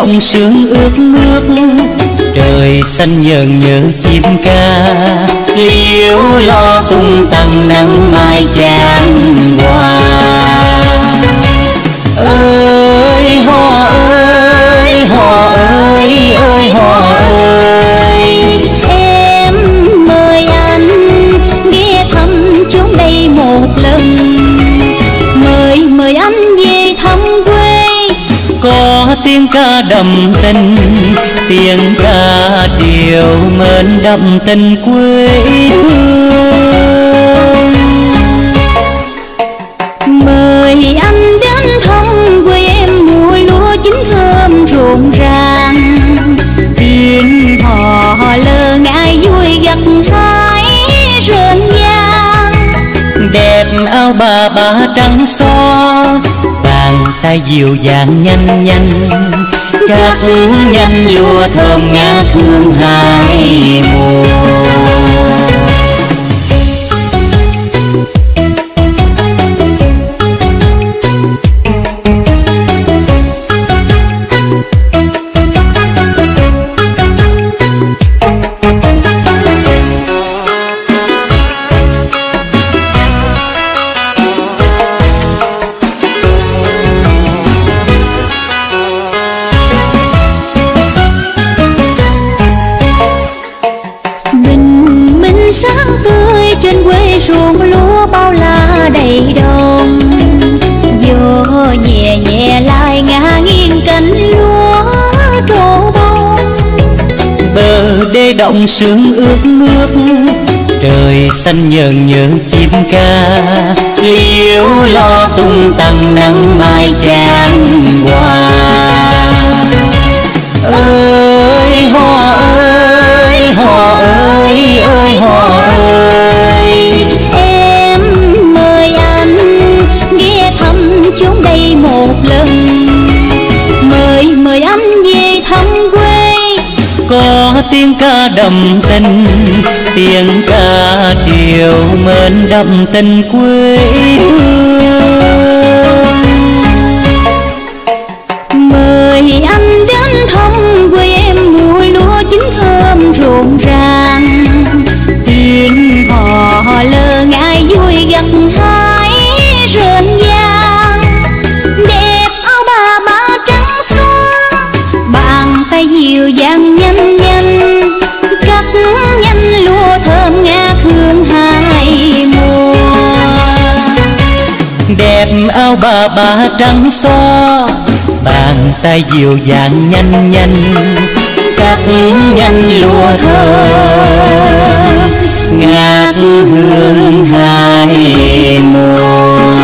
Bờ sương ướt nước, Trời xanh nhờn nhớ chim ca. Liễu lo tung tăng nắng mai chan hoa. Ơi hoa ơi hoa ơi ơi, hoa ơi. Tiếng ca đậm tình tiếng ca điều mến đậm tình quê hương. Mời anh đến thăm quê em mùa lúa chín thơm rộn ràng. Tiếng hò lơ ngại vui gặt hái rền vang. Đẹp áo bà bà trắng tay dịu dàng nhanh nhanh. Các nhanh vua thơm ngát hương hai mùa. Bờ sương ướt nước, trời xanh nhờn nhớ chim ca liễu lo tung tăng nắng mai chan qua. ơi hoa đậm tình tiếng ca điều mến đậm tình quê ba trắng xóa bàn tay dịu dàng nhanh nhanh cắt nhanh lúa thơm ngát hương hai mùa.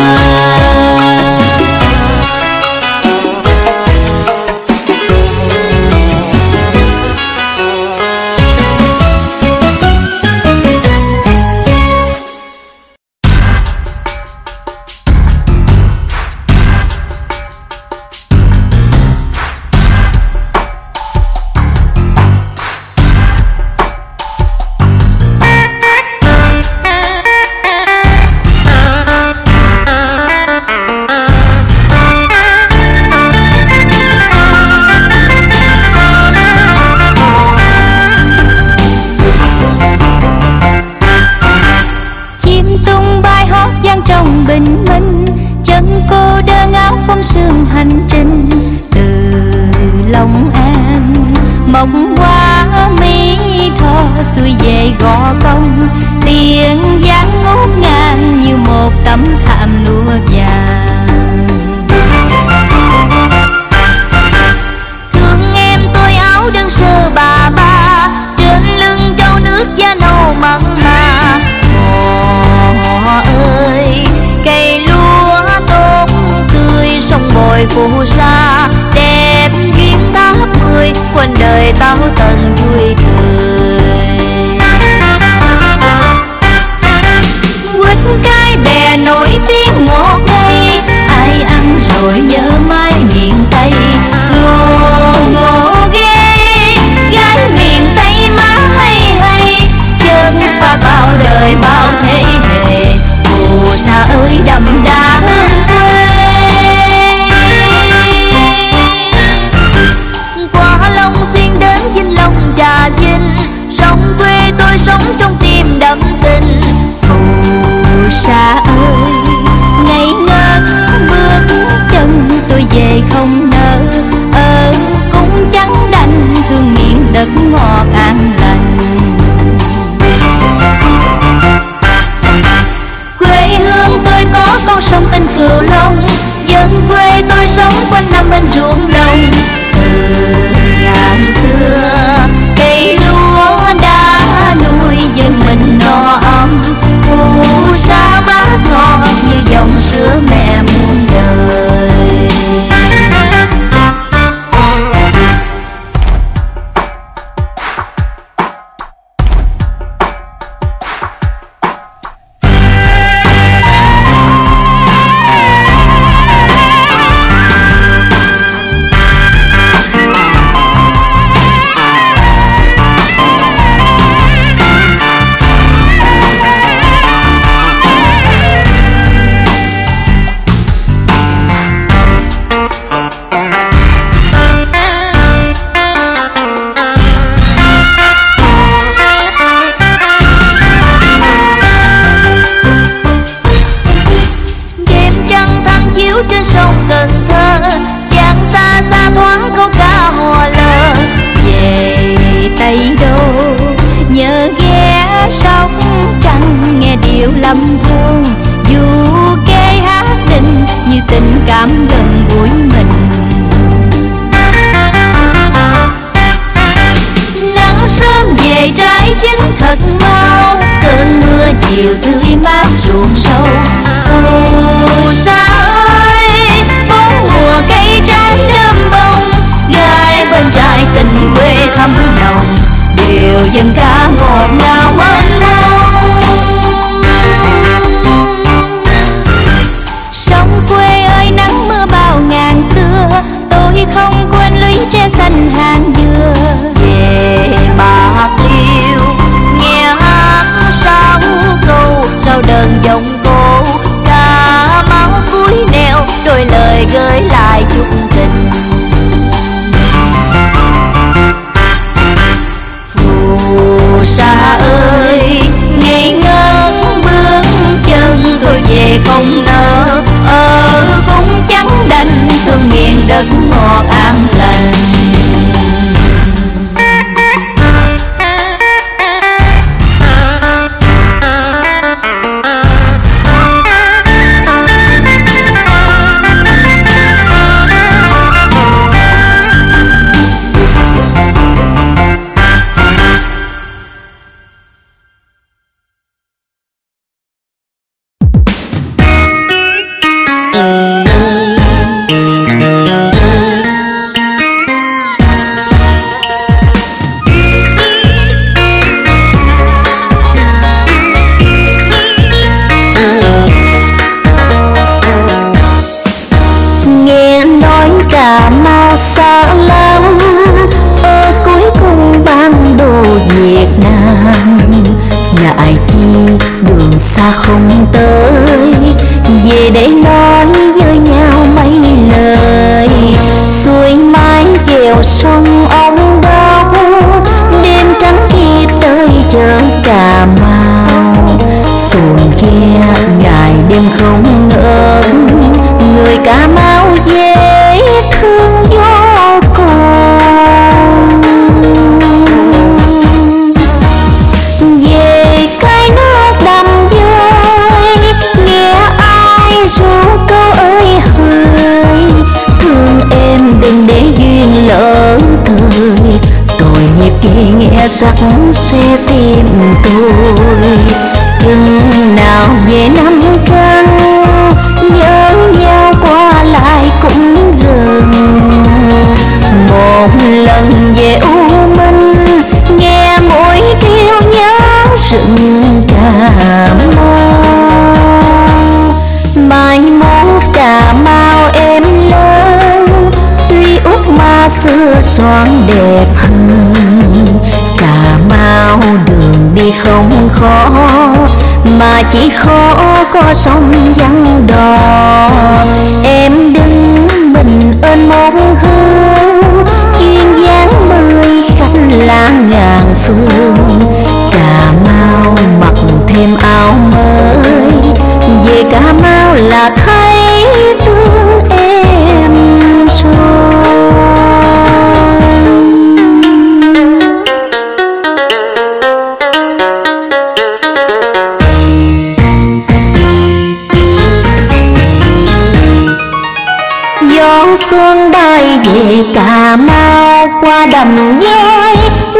qua đầm dơi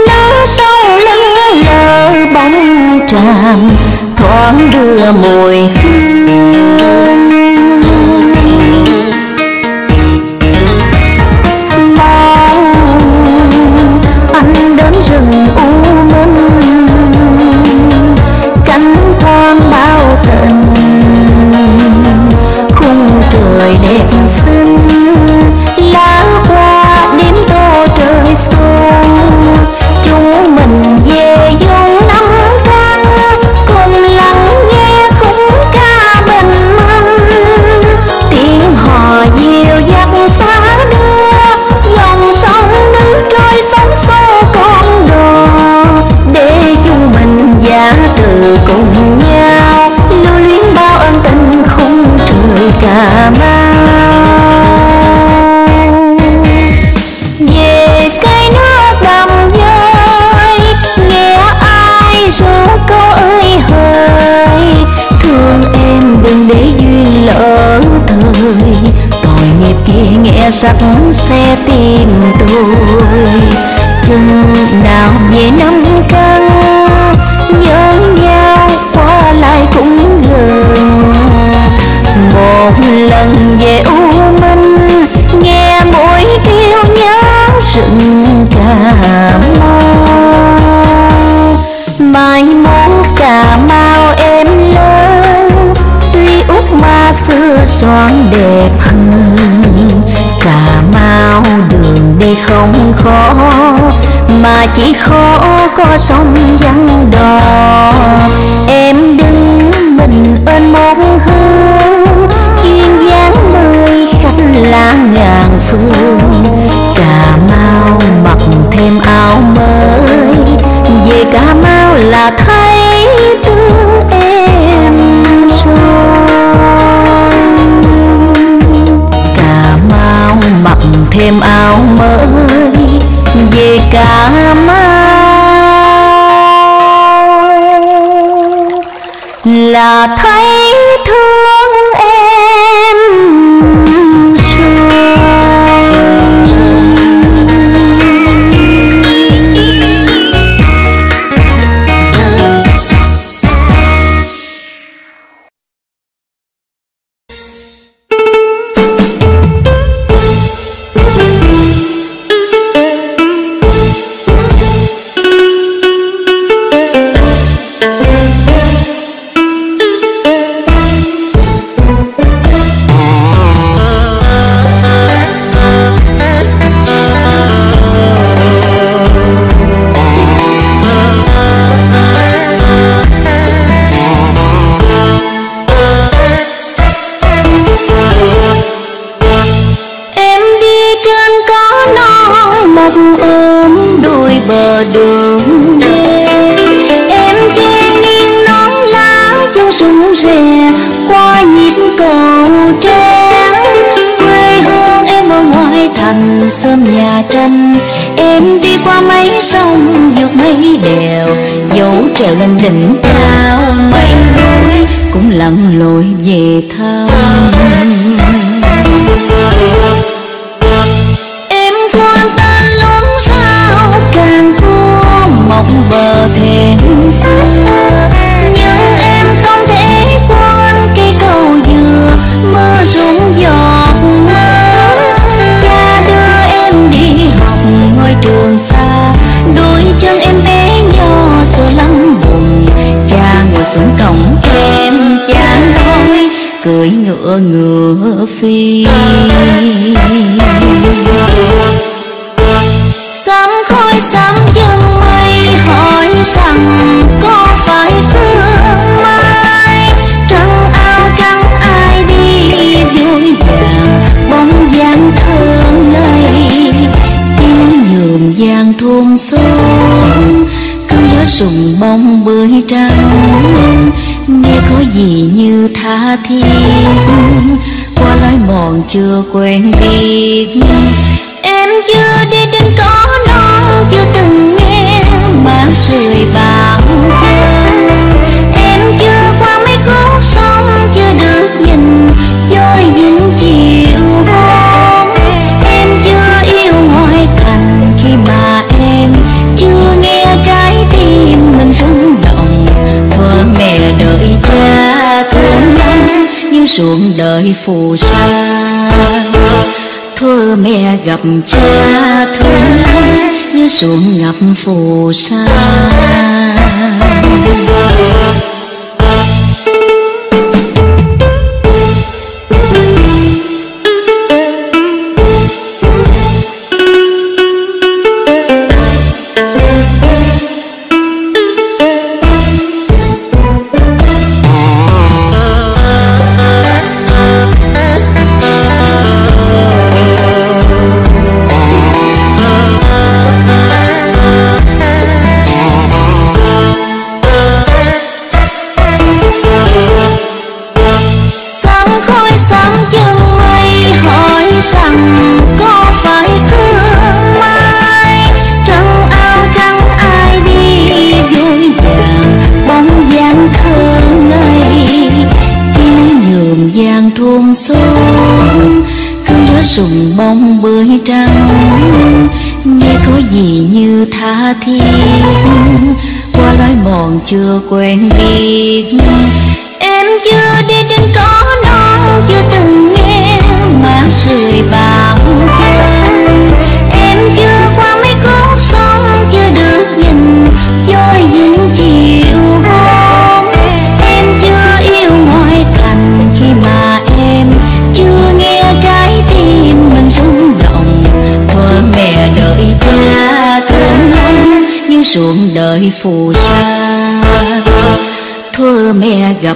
nước sông lưng lờ bóng tràm thoáng đưa mùi paixão là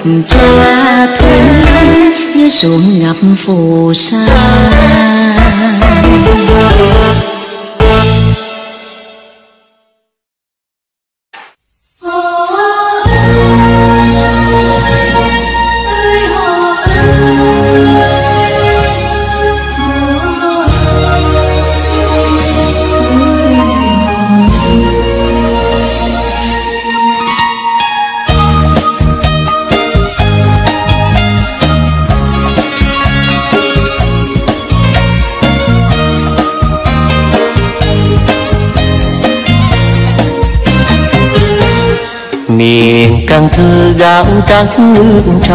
gặp cha thương như ruộng ngập phù sa.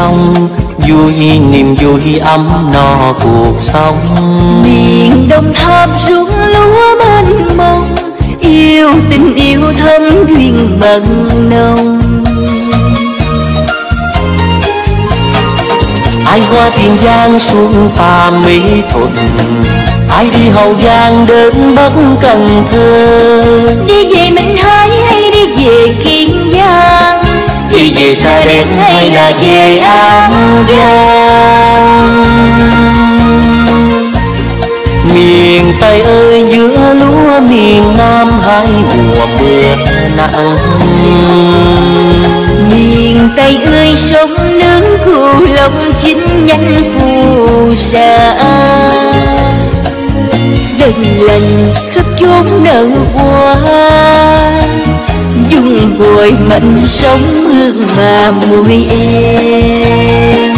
Trong vui niềm vui ấm no cuộc sống. Miền đông tháp ruộng lúa mênh mông yêu tình yêu thâm duyên mặn nồng. Ai qua tiền giang xuống pha mỹ thuận ai đi hậu giang đến bắc cần thơ. Đi về minh hải hay đi về kiên giang đi về xa đến hay là về an giang miền tây ơi, giữa lúa miền nam hai mùa mưa nặng miền tây ơi, sông nước cù long chín nhanh phù sa. Đừng lành, khắp chốn nở hoa bồi mạnh sống hương mà mùi em.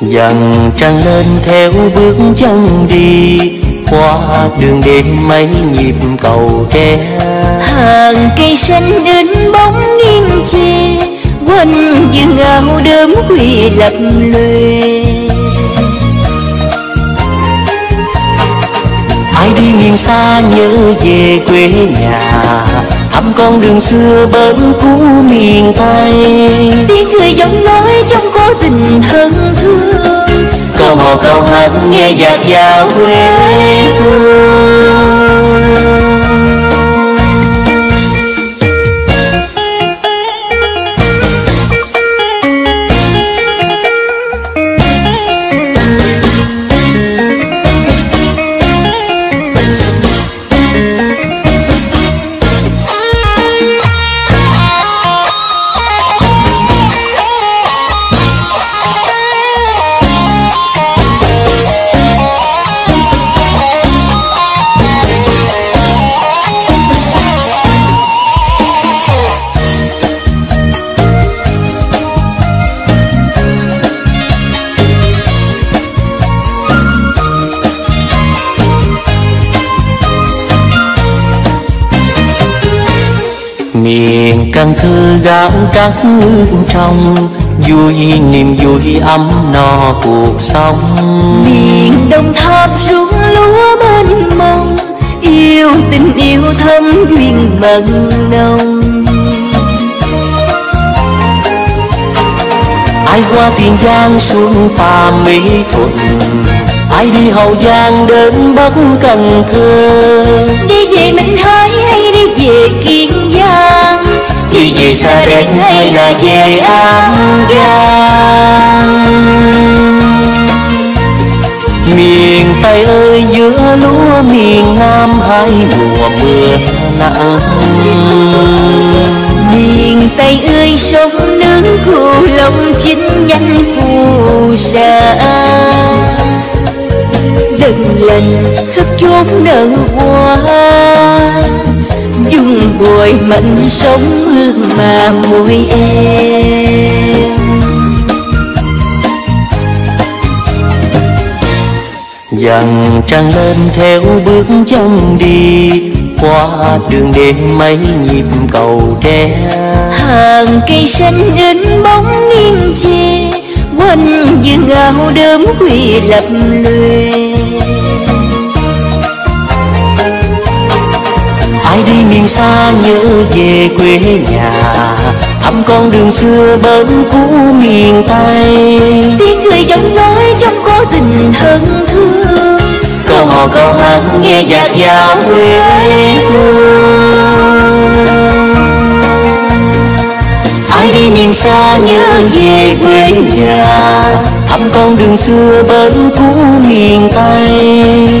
Dần trăng lên theo bước chân đi qua đường đêm mấy nhịp cầu tre. Hàng cây xanh đến bóng nghiêng che quanh vườn áo đớm quy lập lùe ai đi miền xa nhớ về quê nhà thăm con đường xưa bên cũ miền tây. Tiếng cười giọng nói trong có tình thân thương. Câu hò câu hát nghe dạt dào quê hương gạo trắng nước trong vui niềm vui ấm no cuộc sống. Miền đông tháp ruộng lúa mênh mông yêu tình yêu thâm duyên mặn nồng. Ai qua tiền giang xuống pha mỹ thuận ai đi hậu giang đến bắc cần thơ. Đi về minh hải hay đi về kiên giang đi về xa đến hay là về an giang. Miền tây ơi, giữa lúa miền nam hai mùa mưa nặng miền tây ơi, sông nước cù long chín nhanh phù sa. Đừng lành, khắp chốn nở hoa bồi mạnh sống hương mà môi em. Dần trăng lên theo bước chân đi qua đường đêm mấy nhịp cầu tre. Hàng cây xanh đến bóng nghiêng che quanh vườn áo đớm quy lập lùe đi miền xa nhớ về quê nhà. Thăm con đường xưa bến cũ miền tây. Tiếng cười giọng nói trong cố tình thân thương. Câu hò câu hát nghe dạt dào quê hương. Ai đi miền xa nhớ về quê nhà? Thăm con đường xưa bến cũ miền tây.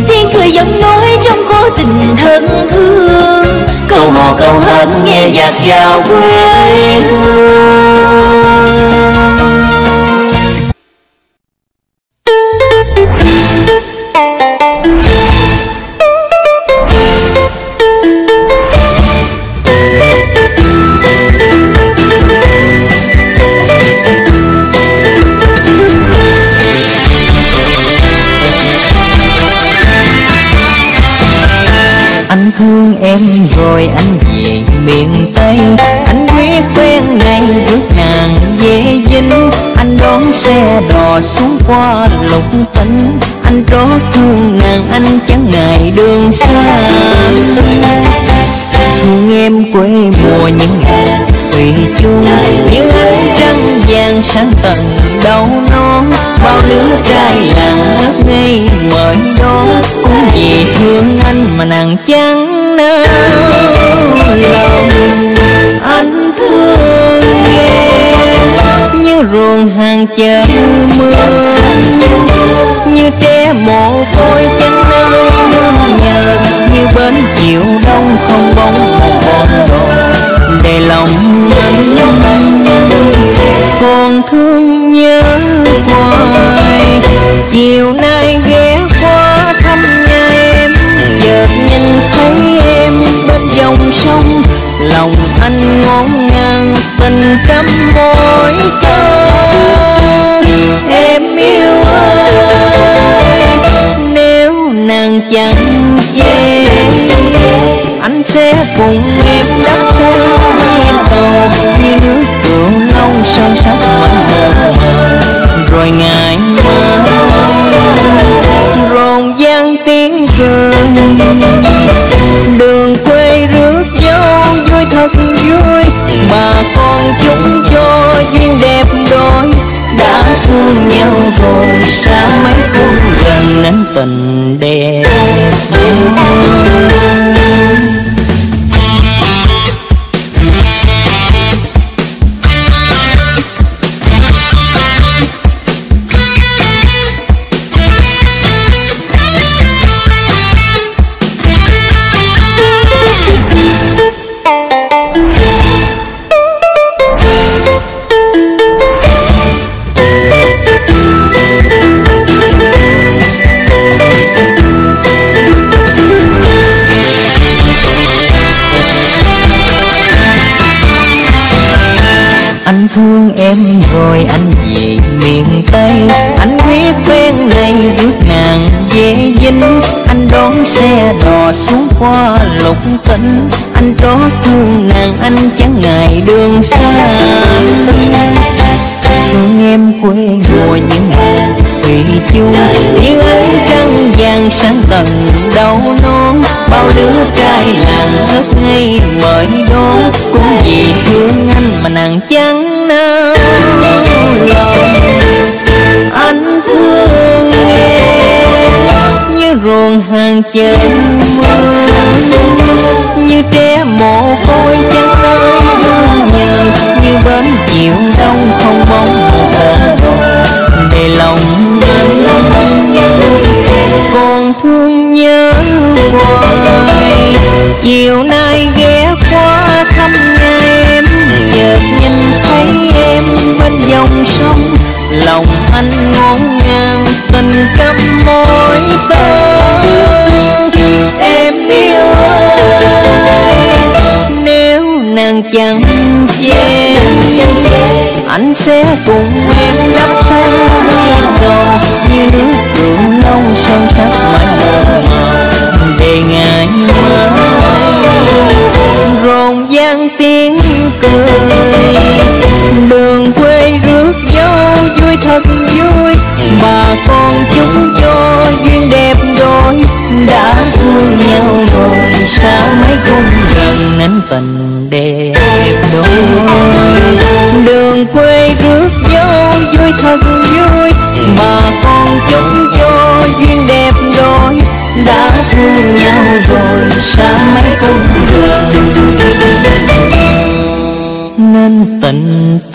Tiếng cười giọng nói trong vô tình thân thương. Câu hò câu hát nghe dạt vào quê hương.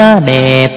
Ta đẹp.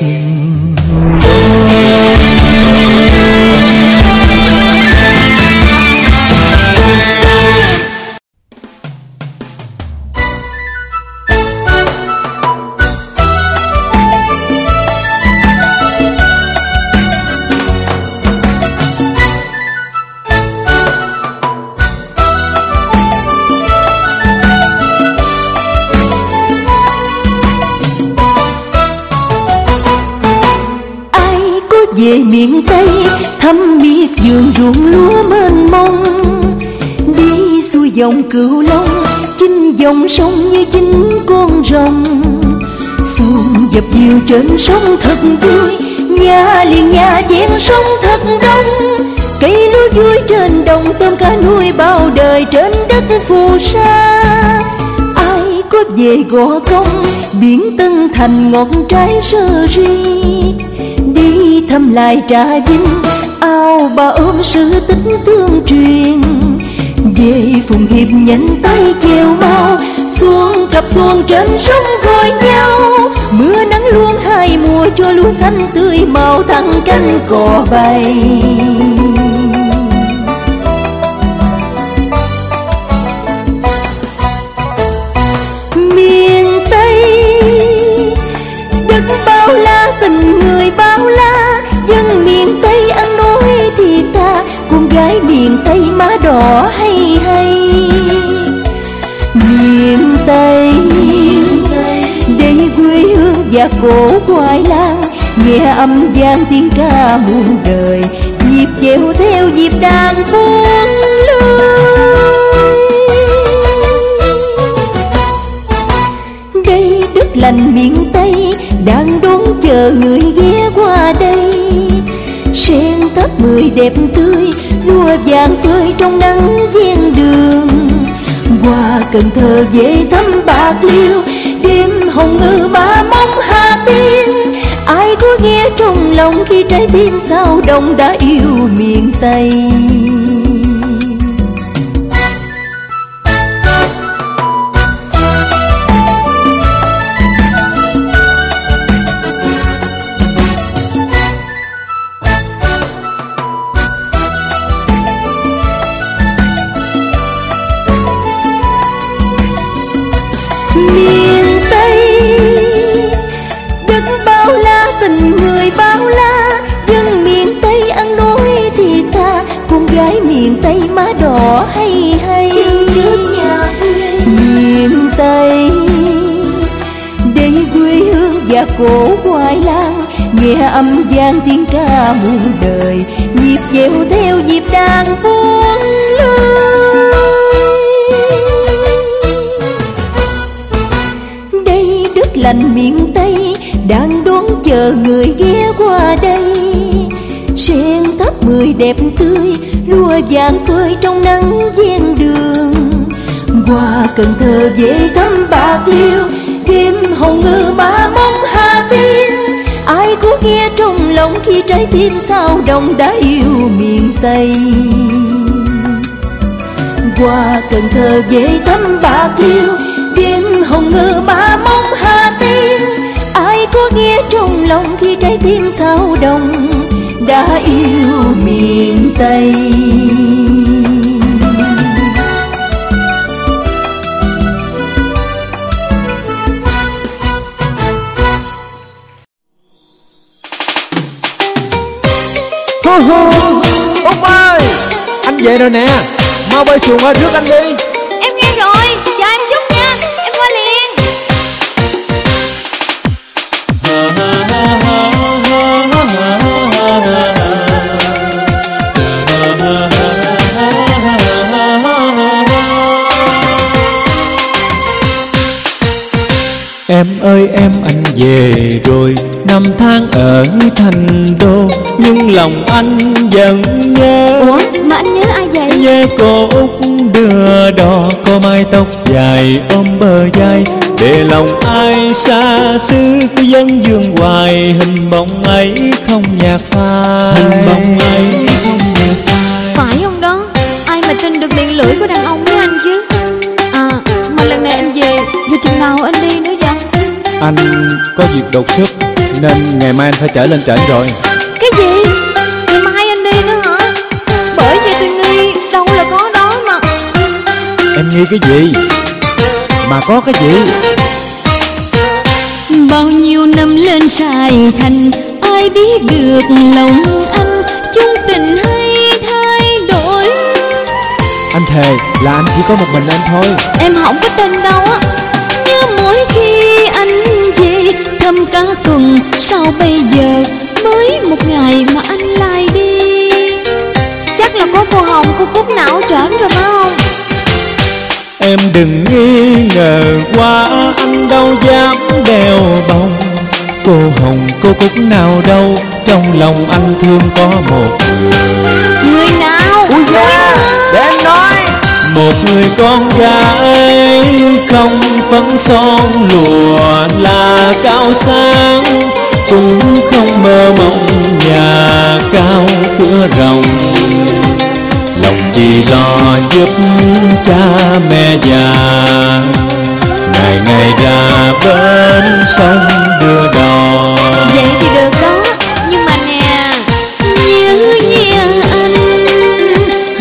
Dìu sông thật vui. Nhà liền nhà ven sông thật đông. Cây lúa vui trên đồng, tôm cá nuôi bao đời trên đất phù sa. Ai có về gò công, biển tân thành ngọt trái sơ ri. Đi thăm lại trà vinh, ao bà ôm sự tích tương truyền. Về phùng hiệp nhanh tay kêu mau, xuống cặp xuồng trên sông gọi nhau. Mưa mua mùa cho lúa xanh tươi màu thăng cánh cò bay. Miền tây, đất bao la, tình người bao la, dân miền tây ăn nói thì ta con gái miền tây má đỏ hay và cổ hoài lang nghe âm vang tiếng ca muôn đời. Nhịp chèo theo nhịp đàn buông lơi đây đất lành miền tây, đang đón chờ người ghé qua đây. Sen tết mười đẹp tươi, lúa vàng tươi trong nắng ven đường. Qua cần thơ về thăm bạc liêu hồng ngư ba mong hà tiên. Ai có nghe trong lòng khi trái tim sao đông đã yêu miền tây? Âm vang tiếng ca muôn đời. Nhịp dẻo theo nhịp đàn buông lơi đây đất lành miền tây, đang đón chờ người ghé qua đây. Sen thấp mười đẹp tươi, lúa vàng phơi trong nắng ven đường. Qua cần thơ về thăm bạc liêu đêm hồng ngự ba mong hà tiên nghe trong lòng khi trái tim sao động đã yêu miền tây. Qua cần thơ về thăm bạc liêu đêm hồng ngự ba mong hà tiên. Ai có nghe trong lòng khi trái tim sao động đã yêu miền tây. Bơi xuồng qua trước anh đi. Em nghe rồi, chờ em chút nha, em qua liền. Em ơi em anh về rồi. Năm tháng ở thành đô Nhưng lòng anh vẫn nhớ. Ủa, mà anh nhớ Nhớ cô Út đưa đò Có mái tóc dài ôm bờ vai. Để lòng ai xa xứ Cứ dân dương hoài Hình bóng ấy không nhạt phai. Hình bóng ấy không nhạt phai. Phải không đó? Ai mà tin được miệng lưỡi của đàn ông với anh chứ? À mà lần này anh về Rồi chừng nào anh đi nữa vậy? Anh có việc đột xuất Nên ngày mai anh phải trở lên trển rồi Cái gì? Mà có cái gì? Bao nhiêu năm lên sài thành ai biết được lòng anh? Chung tình hay thay đổi? Anh thề là anh chỉ có một mình anh thôi. Em không có tin đâu á. Như mỗi khi anh về thăm cả tuần sao bây giờ mới một ngày mà anh lại đi? Chắc là có cô Hồng cô Cúc não trởn rồi phải không Em đừng nghi ngờ quá anh đâu dám đeo bông. Cô Hồng cô Cúc nào đâu Trong lòng anh thương có một người Người nào? Ui da Để em nói. Một người con gái không phấn son lụa là cao sang. Cũng không mơ mộng nhà cao cửa rộng Lòng chỉ lo giúp cha mẹ già. Ngày ngày ra bên sông đưa đò. Vậy thì được đó, Nhưng mà nè, nhớ nhé anh.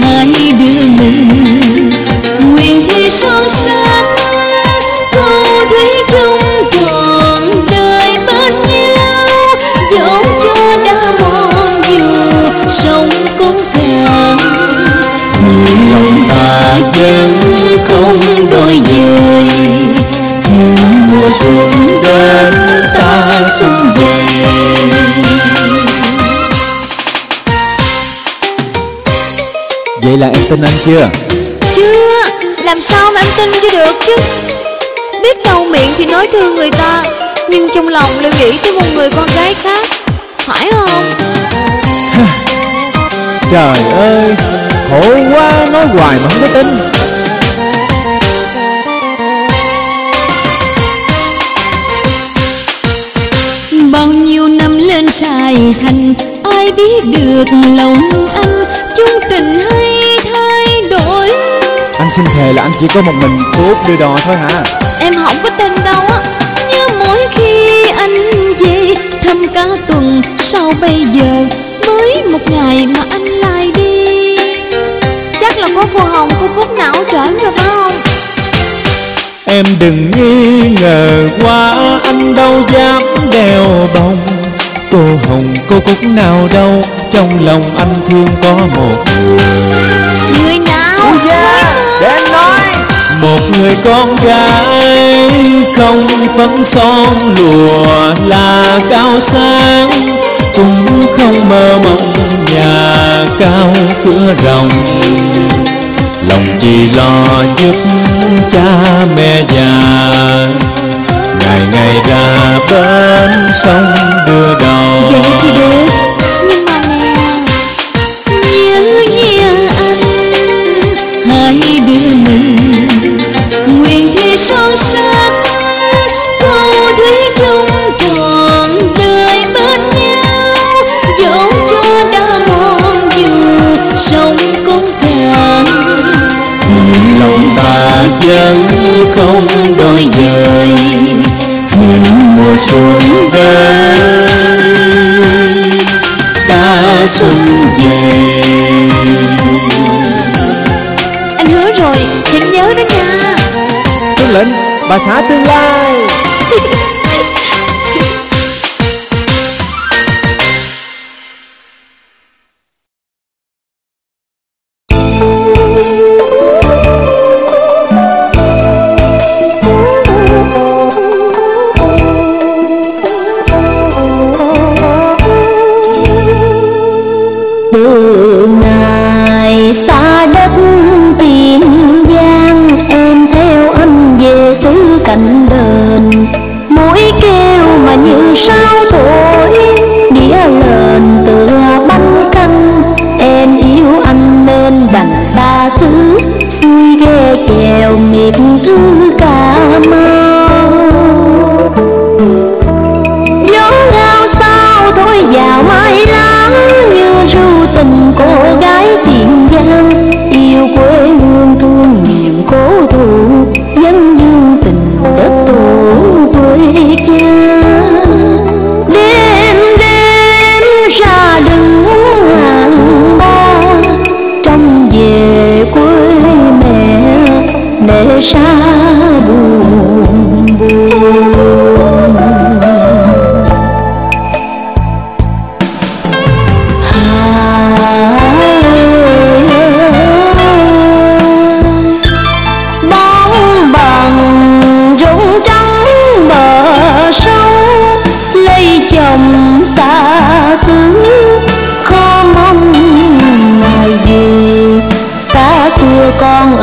Hãy đưa mình, nguyện thi son sơ vẫn không đôi Hẹn mùa xuân đến ta xuân về. Vậy là em tin anh chưa? Chưa Làm sao mà anh tin cho được chứ? Biết đâu miệng thì nói thương người ta Nhưng trong lòng lại nghĩ tới một người con gái khác. Phải không? Trời ơi, khổ quá, nói hoài mà không có tin lên sài thành ai biết được lòng anh chung tình hay thay đổi. Anh xin thề là anh chỉ có một mình Út đưa đò thôi hả? Em không có tin đâu á như mỗi khi anh về thăm cả tuần sao bây giờ mới một ngày mà anh lại đi? Chắc là có cô Hồng cô Cúc não trởn rồi phải không? Em đừng nghi ngờ quá anh đâu dám đeo bông Cô Hồng cô Cúc nào đâu? Trong lòng anh thương có một người. Người nào? Để em nói. Một người con gái không phấn son lụa là cao sang. Cũng không mơ mộng nhà cao cửa rộng. Lòng chỉ lo giúp cha mẹ già Ngày ngày ra bên sông đưa đò Vậy thì được Nhưng mà nè nhớ nhé anh. Hai đứa mình nguyện thi son sắt câu thủy chung còn đời bên nhau. Dẫu cho đã mòn dù sông cũng cạn lòng ta vẫn không đôi dời mùa xuân đến ta xuân về. Anh hứa rồi Chị nhớ đó nha. Tuân lệnh bà xã tương lai con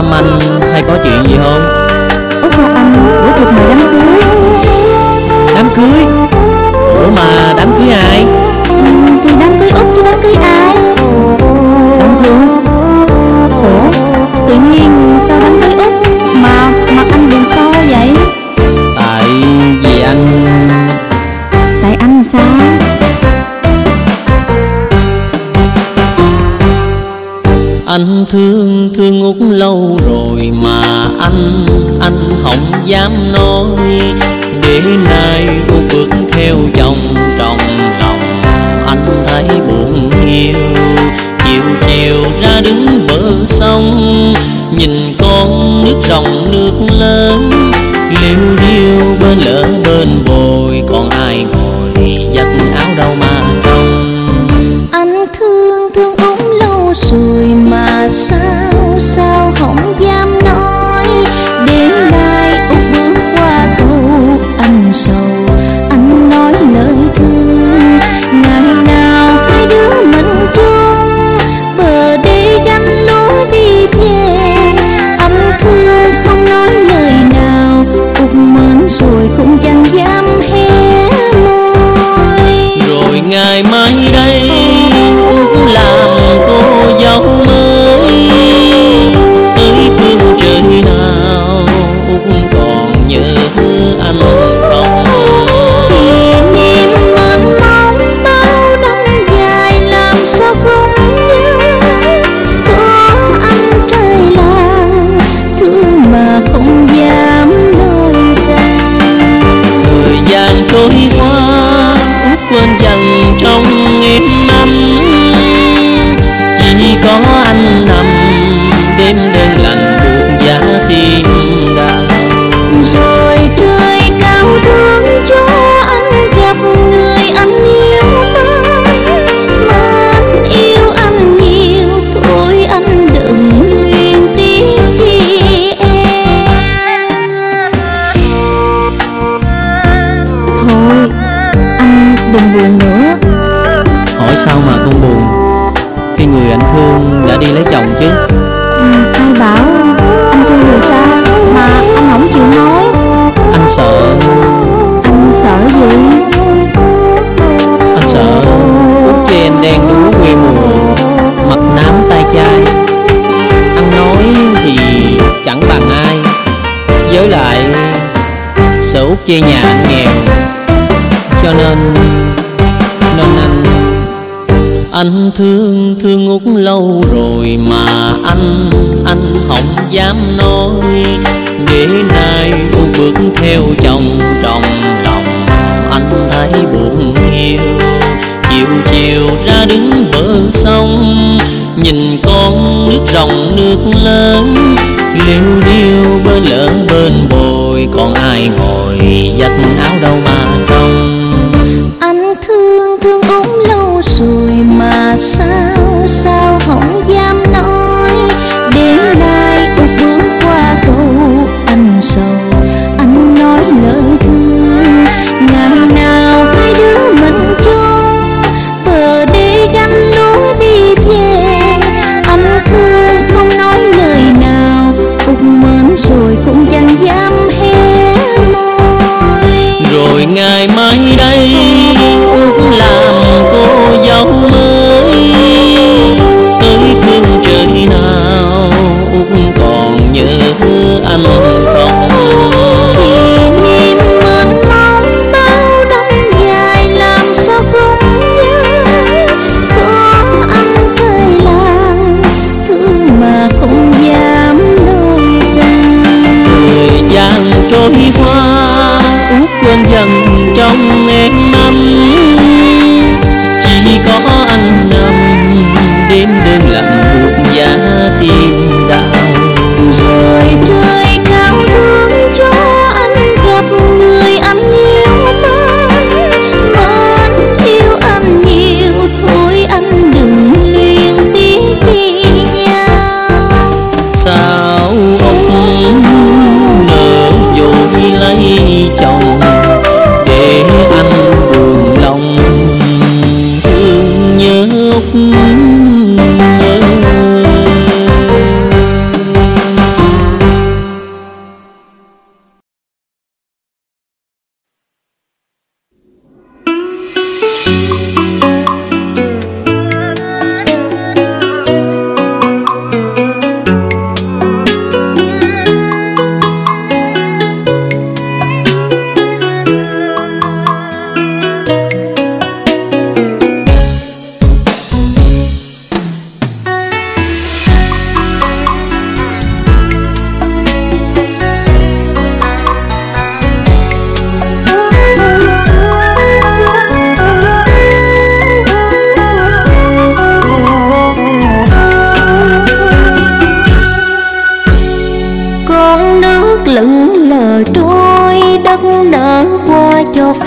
thăm anh hay có chuyện gì không? Út gặp anh bữa tiệc mời đám cưới. Đám cưới? Ủa mà đám cưới ai? Ừ, Thì đám cưới Út chứ đám cưới ai anh anh không dám nói với lại sở út chia nhà anh nghèo. Cho nên nên anh anh thương thương út lâu rồi mà anh anh không dám nói. Để nay út bước theo chồng trong lòng, anh thấy buồn yêu chiều chiều ra đứng bờ sông, nhìn con nước rộng nước lớn. Liêu điêu bên lỡ bên bồi, còn ai ngồi giặt áo đâu mà trông. Anh thương thương ống lâu rồi mà sao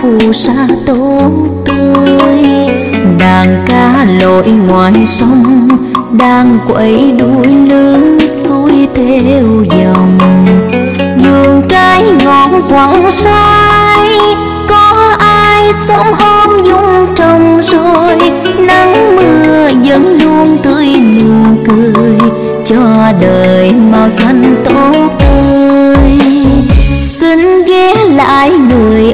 phù sa tốt tươi. Đàn cá lội ngoài sông, đang quẩy đuôi lứa xuôi theo dòng. Vườn trái ngọn quặng sai có ai sống hôm dung trồng rồi? Nắng mưa vẫn luôn tươi nụ cười, cho đời màu xanh tốt tươi. Xin ghé lại người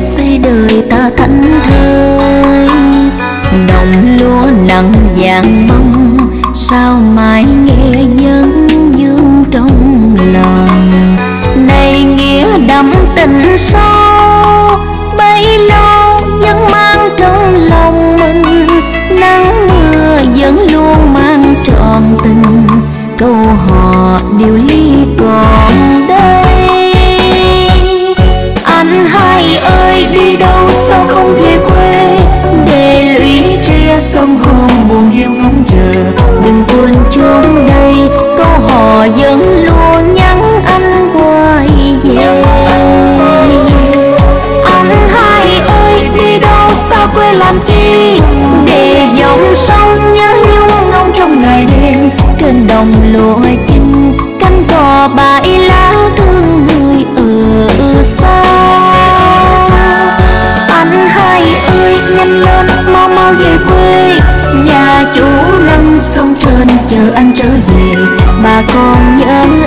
xây đời ta thảnh thơi. Đồng lúa nặng vàng mong, sao mãi nghe dân dương trong lòng? Này nghĩa đậm tình sâu bấy lâu vẫn mang trong lòng mình. Nắng mưa vẫn luôn mang trọn tình câu hò điều ly đồng lúa chinh cánh cò bãi lá thương người ở xa. Anh hai ơi, nhanh lên, mau mau về quê. Nhà chủ nằm sông trên, chờ anh trở về. Bà con nhớ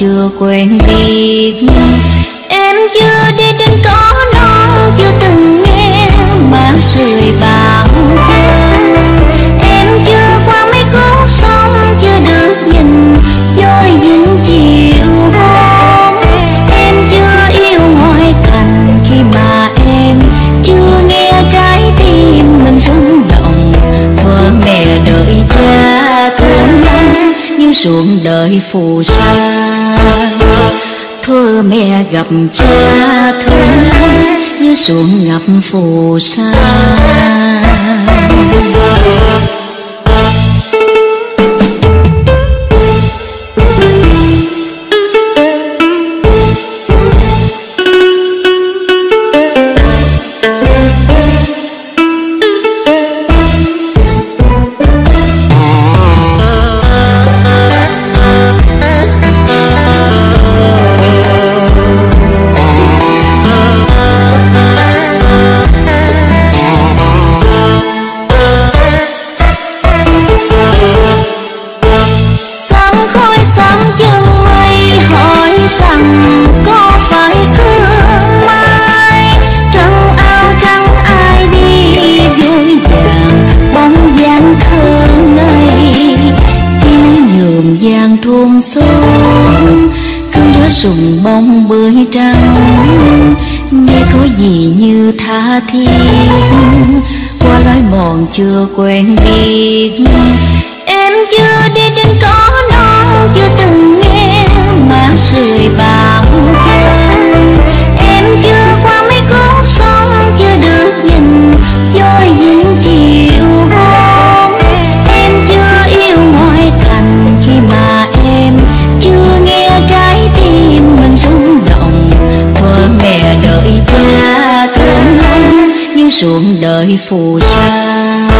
chưa quen biết. Em chưa đi trên có non, chưa từng nghe mà rười bà xuống đời phù sa. Thưa mẹ gặp cha thương như xuống ngập phù sa. Sùng bông bưởi trắng. Nghe có gì như tha thiết. Qua lối mòn chưa quen biết. Em chưa đi trên cỏ non, chưa từng nghe má sưởi bàn xuống đời phù sa.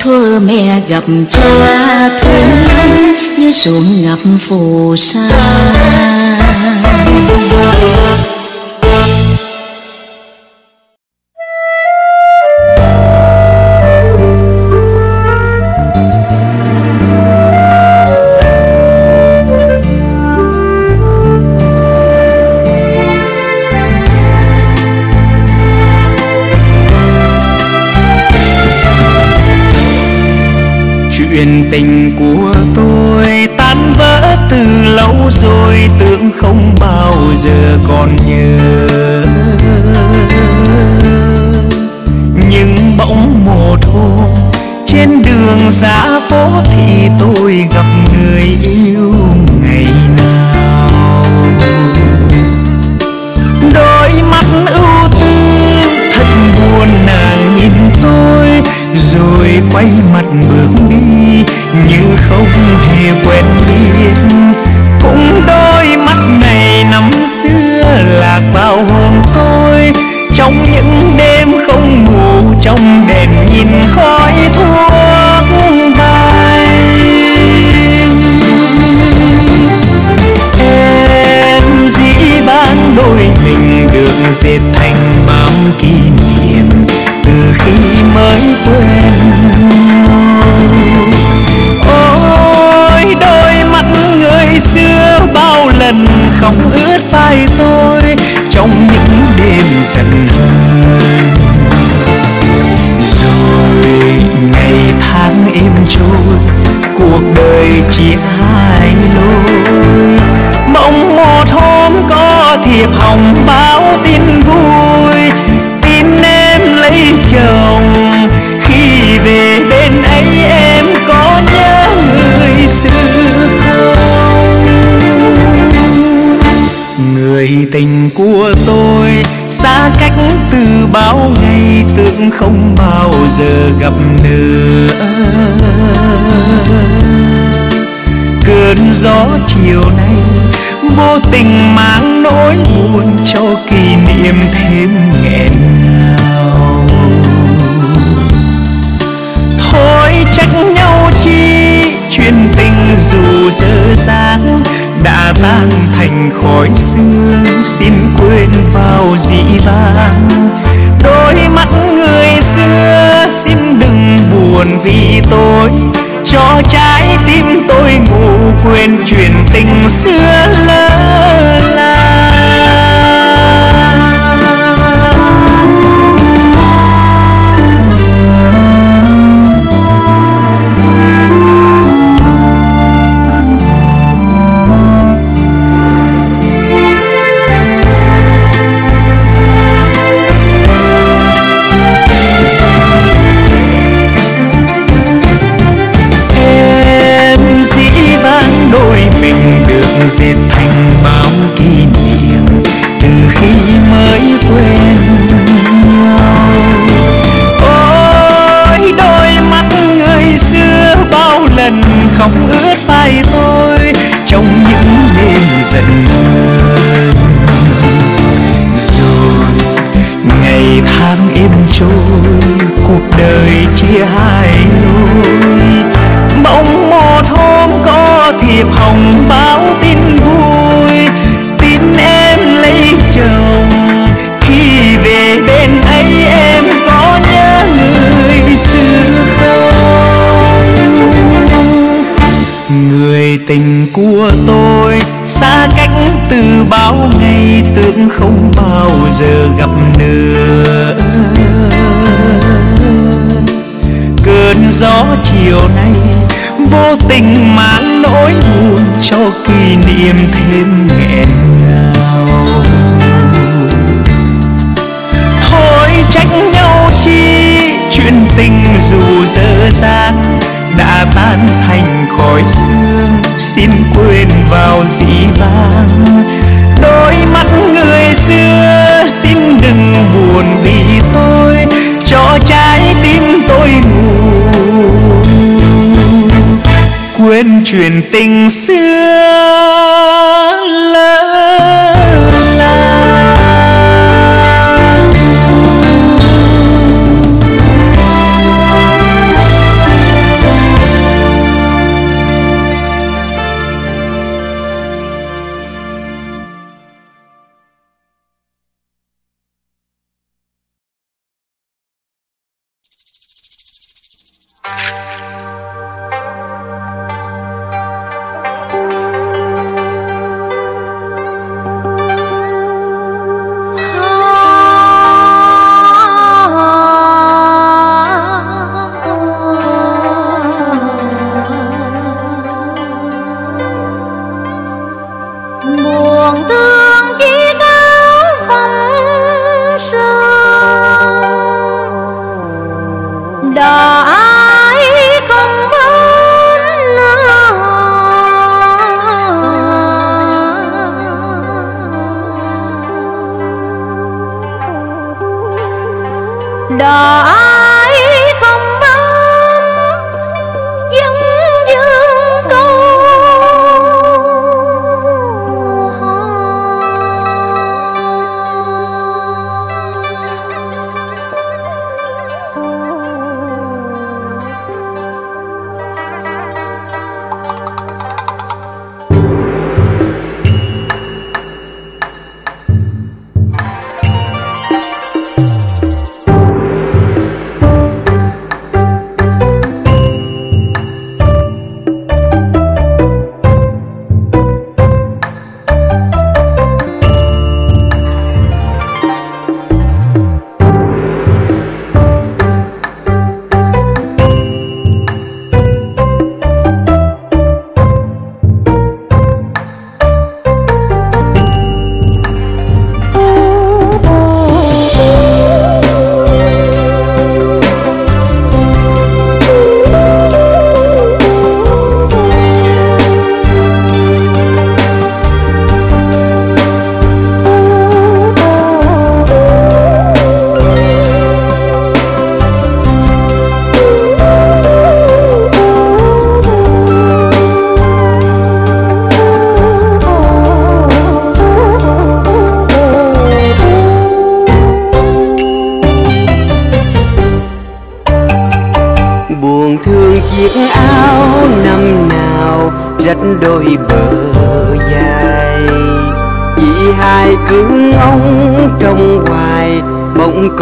Thưa mẹ gặp cha thương như xuống ngập phù sa. Ướt vai tôi trong những đêm dần hơn. rồi ngày tháng êm trôi, cuộc đời chỉ hai lối mong một hôm có người tình của tôi xa cách từ bao ngày, tưởng không bao giờ gặp nữa. Cơn gió chiều nay vô tình mang nỗi buồn cho kỷ niệm thêm nghẹn ngào. Thôi trách nhau chi, chuyện tình dù dở dang đã tan thành khói sương xin quên vào dĩ vãng. Đôi mắt người xưa, xin đừng buồn vì tôi. Cho trái tim tôi ngủ quên chuyện tình xưa lỡ tim thêm nghẹn ngào. Thôi trách nhau chi, chuyện tình dù dở dang đã tan thành khói sương xin quên vào dĩ vang. Đôi mắt người xưa, xin đừng buồn vì tôi. Cho trái tim tôi ngủ. Quên chuyện tình xưa.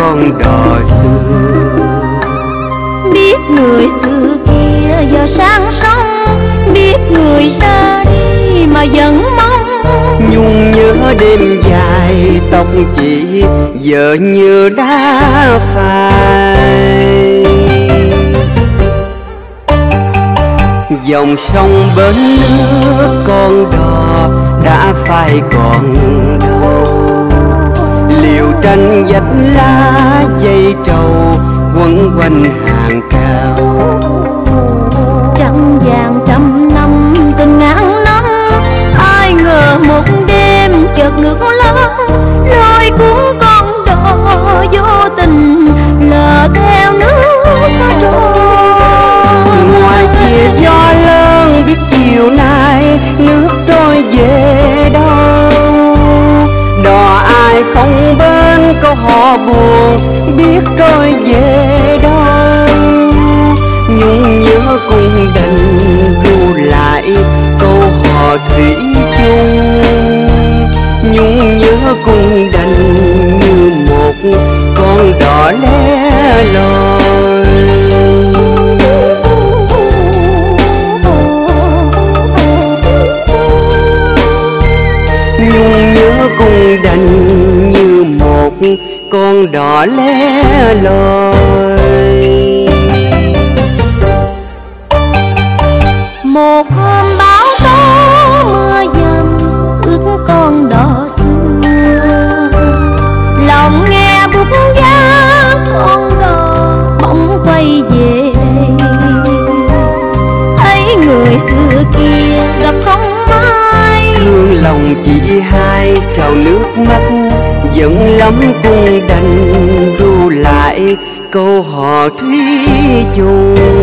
Con đò xưa. Biết người xưa kia giờ sang sông biết người ra đi mà vẫn mong. Nhung nhớ đêm dài tóc chỉ giờ như đá phai. Dòng sông bến nước con đò đã phai còn đâu tranh dách lá dây trầu quấn quanh hàng cao. Trăm vàng trăm năm tình ngàn năm ai ngờ một đêm chợt nước lớn lôi cuốn con đò vô tình lờ theo nước trôi. Ngoài kia gió lớn biết chiều nay nước trôi về đâu. Đò ai không câu hò buồn, biết trôi về đâu. Nhung nhớ cùng đành ru lại câu hò thủy chung. Nhung nhớ cùng đành như một con đỏ lẻ loi con đỏ lẻ loi. Một hôm bão tố mưa dầm ước con đỏ xưa. Lòng nghe bút giá con đò bỗng quay về. Thấy người xưa kia gặp không ai. Thương lòng chị hai trào nước mắt giận lắm cũng đành ru lại câu họ thúy chung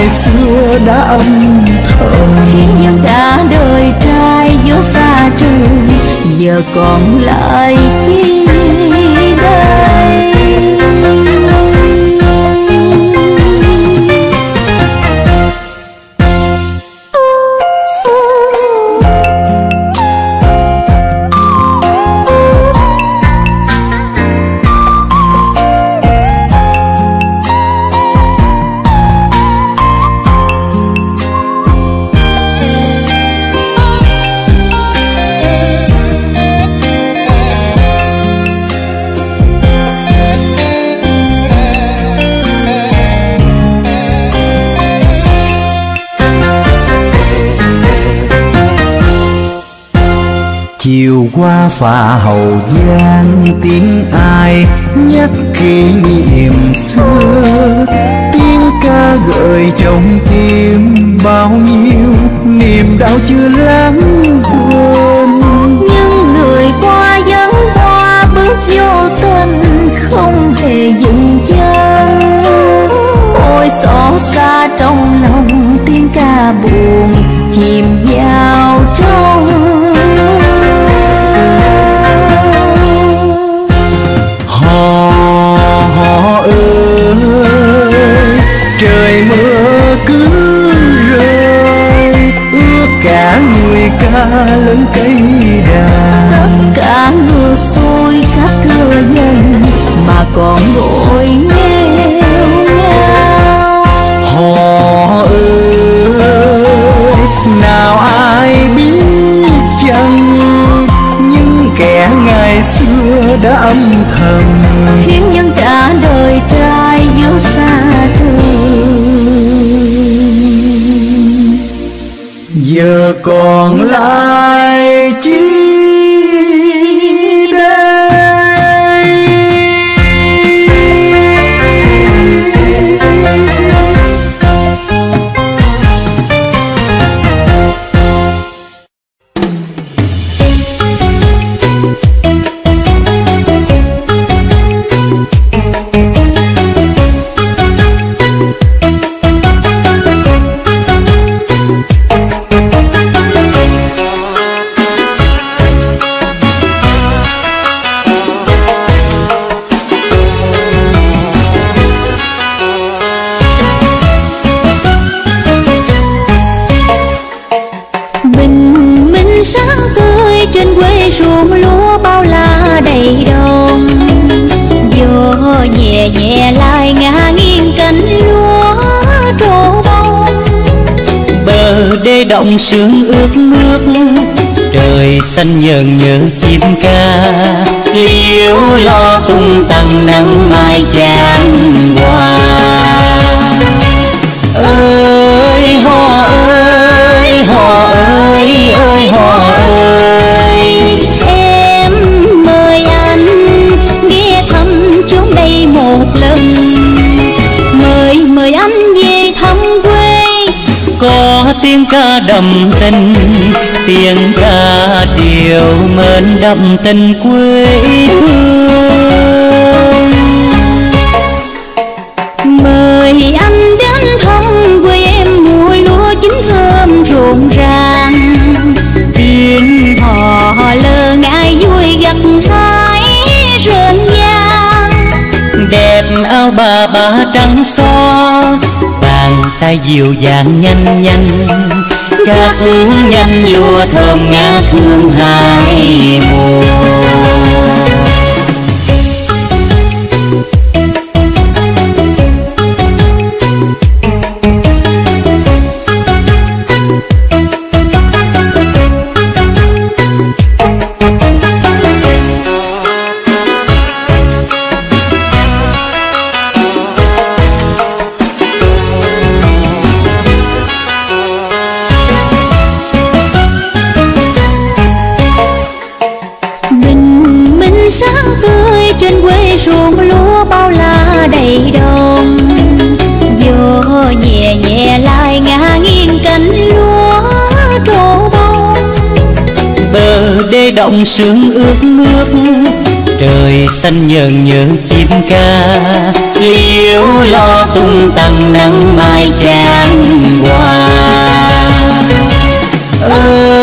ngày xưa đã âm thầm. Khi nhân đã đời trai giữa xa trường, giờ còn lại chi đây chiều qua phà hậu giang tiếng ai nhắc kỷ niệm xưa. Tiếng ca gợi trong tim bao nhiêu niềm đau chưa lắng quên. Những người qua vẫn qua bước vô tình không hề dừng chân. Ôi, xót xa trong lòng tiếng ca buồn chìm vào trong ơi trời mưa cứ rơi ướt cả người ca lẫn cây đàn. Tất cả ngược xuôi khắp thưa nhân mà còn ngồi nghèo ngao hò ơi nào ai biết chăng những kẻ ngày xưa đã âm thầm khiến nhân cả đời còn lại chỉ đông sương ướt nước, trời xanh nhờn nhớ chim ca. Liễu lo tung tăng nắng mai chan hoa. Ơi hoa ơi hoa ơi ơi hò tiếng ca đậm tình tiếng ca điều mến đậm tình quê hương. Mời anh đến thăm quê em mùa lúa chín thơm rộn ràng. Tiếng hò lơ ngại vui gặt hái rơn gian đẹp áo bà bà trắng xóa mai dịu dàng nhanh nhanh. Các nhanh vua thơm ngát hương hai mùa. đông sương ướt nước, trời xanh nhờn nhớ chim ca. Liễu lo tung tăng nắng mai chan qua ơi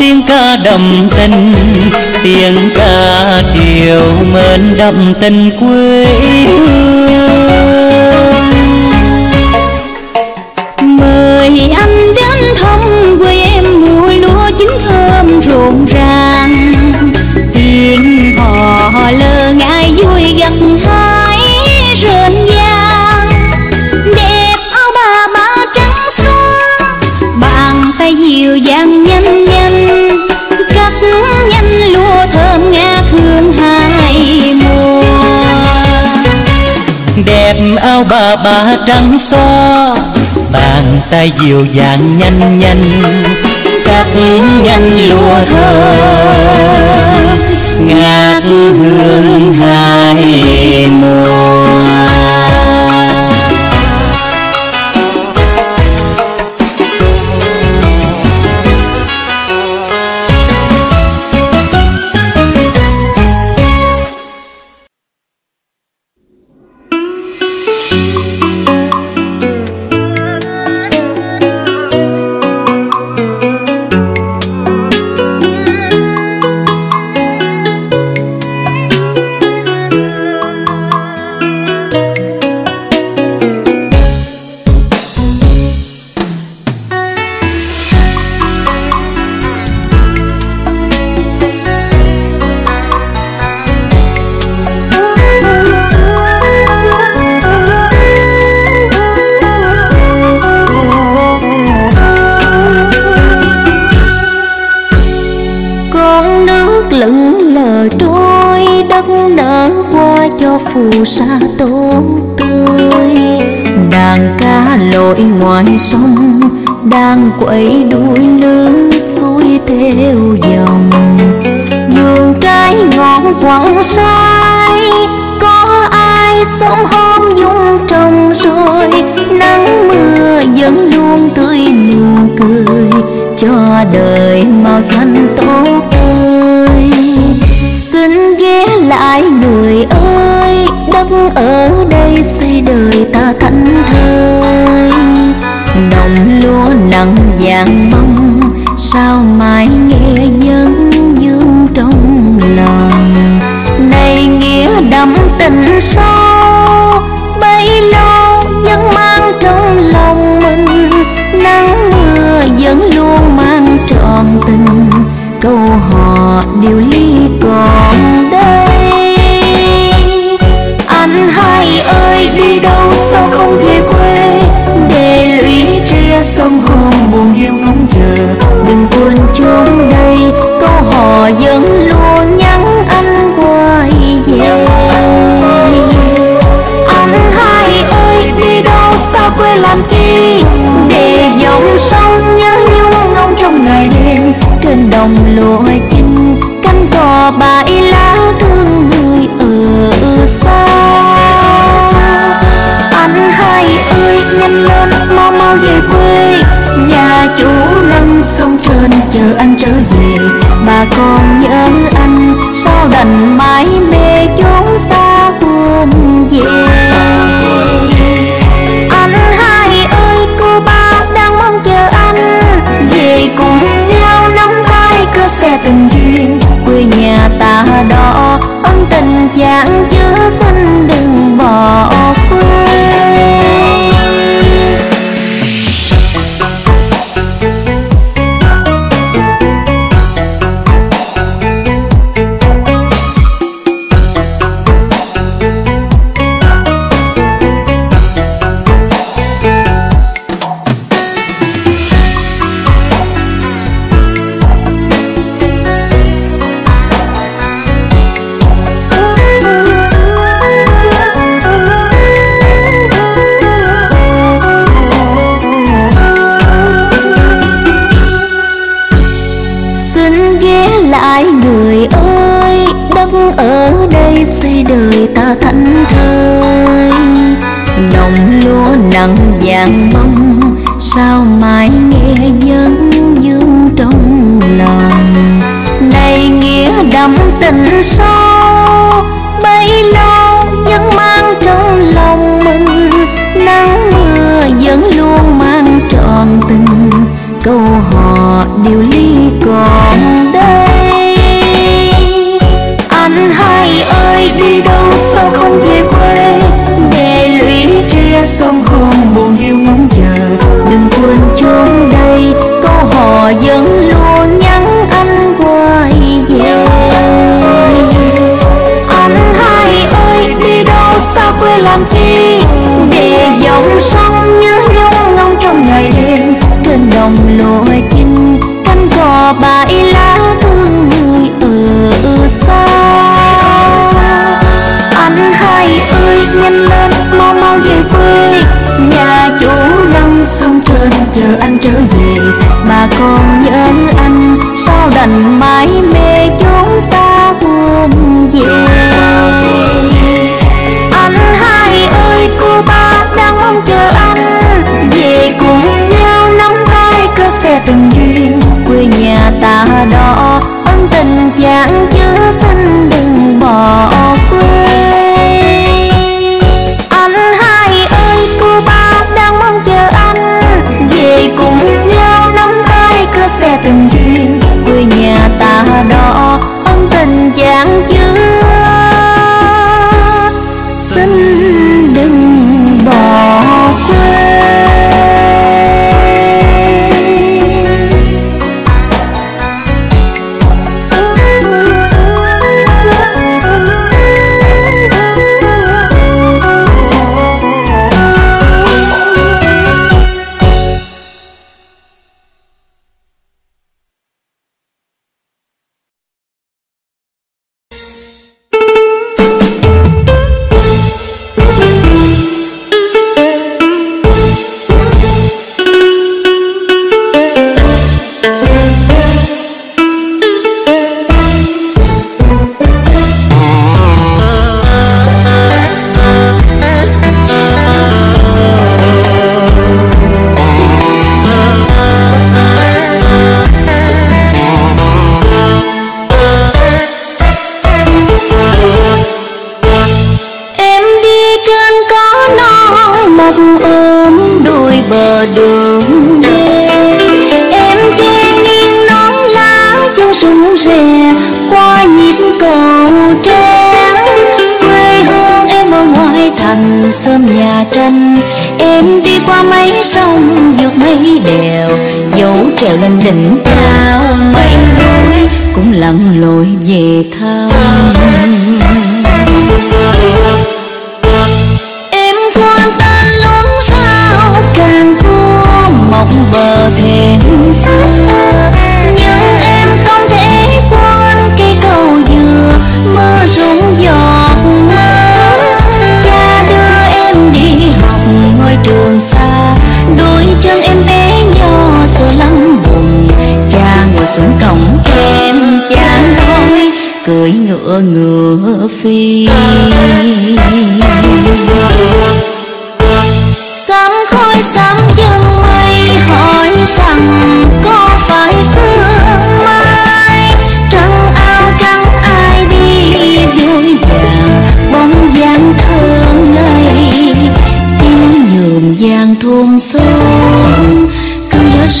tiếng ca đậm tình tiếng ca điều mến đậm tình quê hương. ba trắng xóa, bàn tay dịu dàng nhanh nhanh cắt nhanh lùa thơm, ngát hương hai mùa. chờ anh chờ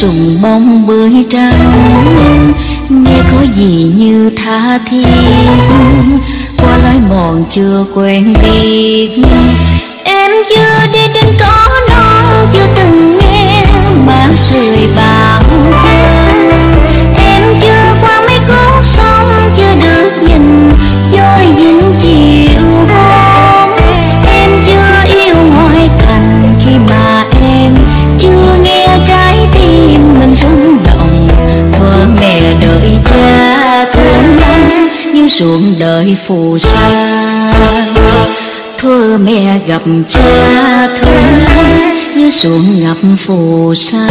sùng bông bưởi trắng. Nghe có gì như tha thiết, qua lối mòn chưa quen biết. Em chưa đi trên có non chưa từng nghe mà sưởi bà ruộng đời phù sa. Thưa mẹ gặp cha thương như ruộng ngập phù sa.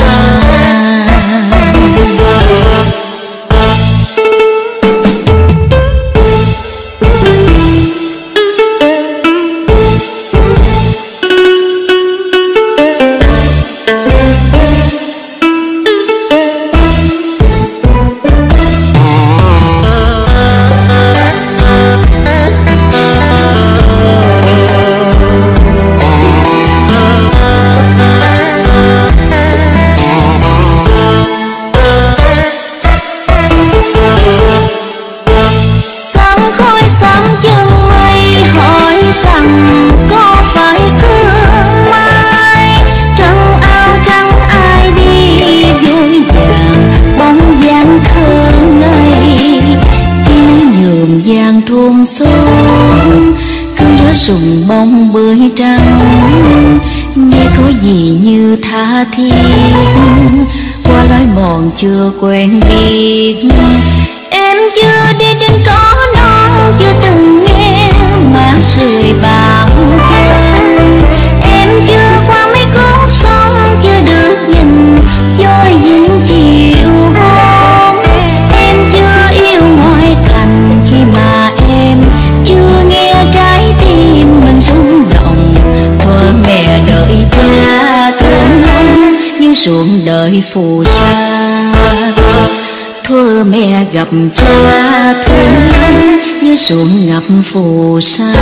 Sùng gió bông bưởi trắng. Nghe có gì như tha thiết. Qua lối mòn chưa quen biết. Em chưa đi trên cỏ non, chưa từng nghe má sưởi bao xuống đời phù sa. Thưa mẹ gặp cha thương như xuống ngập phù sa.